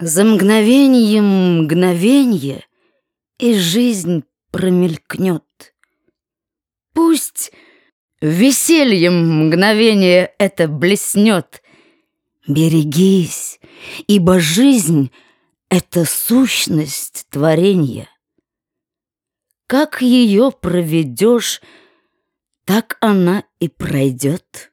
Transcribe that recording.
За мгновением мгновенье И жизнь промелькнет. Пусть весельем мгновение это блеснет. Берегись, ибо жизнь — это сущность творения. Как ее проведешь, так она и пройдет.